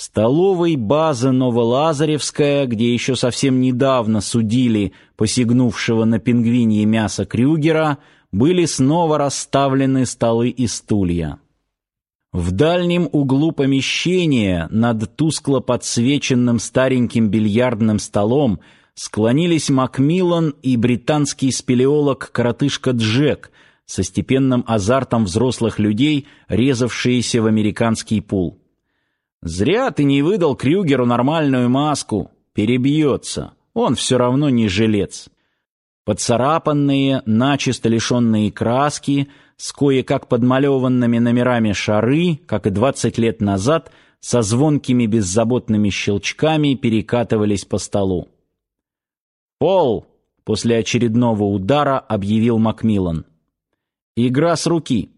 Столовой базы Новолазаревская, где еще совсем недавно судили посягнувшего на пингвинье мясо Крюгера, были снова расставлены столы и стулья. В дальнем углу помещения, над тускло подсвеченным стареньким бильярдным столом, склонились Макмиллан и британский спелеолог-коротышка Джек со степенным азартом взрослых людей, резавшиеся в американский пул. «Зря ты не выдал Крюгеру нормальную маску. Перебьется. Он все равно не жилец». Поцарапанные, начисто лишенные краски, с кое-как подмалеванными номерами шары, как и двадцать лет назад, со звонкими беззаботными щелчками перекатывались по столу. «Пол!» — после очередного удара объявил Макмиллан. «Игра с руки».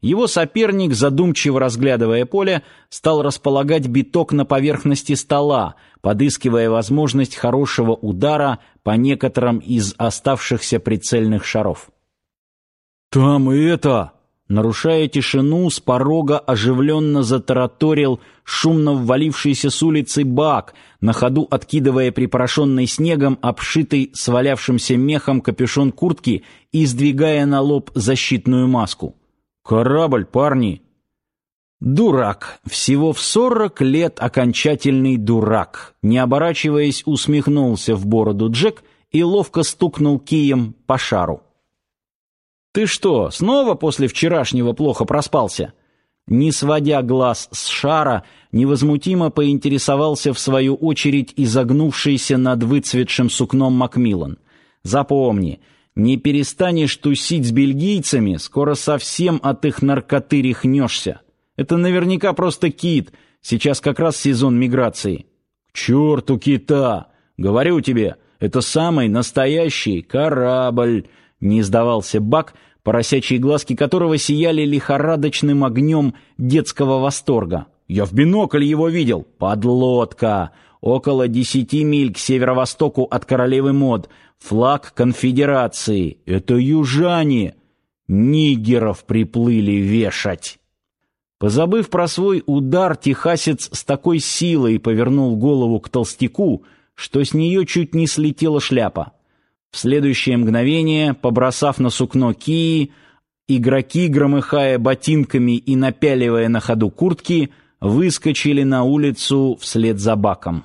Его соперник, задумчиво разглядывая поле, стал располагать биток на поверхности стола, подыскивая возможность хорошего удара по некоторым из оставшихся прицельных шаров. «Там и это!» Нарушая тишину, с порога оживленно затараторил шумно ввалившийся с улицы бак, на ходу откидывая припорошенный снегом обшитый свалявшимся мехом капюшон куртки и сдвигая на лоб защитную маску. «Корабль, парни!» «Дурак! Всего в сорок лет окончательный дурак!» Не оборачиваясь, усмехнулся в бороду Джек и ловко стукнул кием по шару. «Ты что, снова после вчерашнего плохо проспался?» Не сводя глаз с шара, невозмутимо поинтересовался в свою очередь изогнувшийся над выцветшим сукном Макмиллан. «Запомни, не перестанешь тусить с бельгийцами, скоро совсем от их наркоты рехнешься. Это наверняка просто кит, сейчас как раз сезон миграции». «К черту кита! Говорю тебе, это самый настоящий корабль!» не сдавался Бак, поросячьи глазки которого сияли лихорадочным огнем детского восторга. «Я в бинокль его видел! Подлодка! Около десяти миль к северо-востоку от Королевы Мод. Флаг конфедерации. Это южане! Нигеров приплыли вешать!» Позабыв про свой удар, техасец с такой силой повернул голову к толстяку, что с нее чуть не слетела шляпа. В следующее мгновение, побросав на сукно кии, игроки, громыхая ботинками и напяливая на ходу куртки, выскочили на улицу вслед за баком.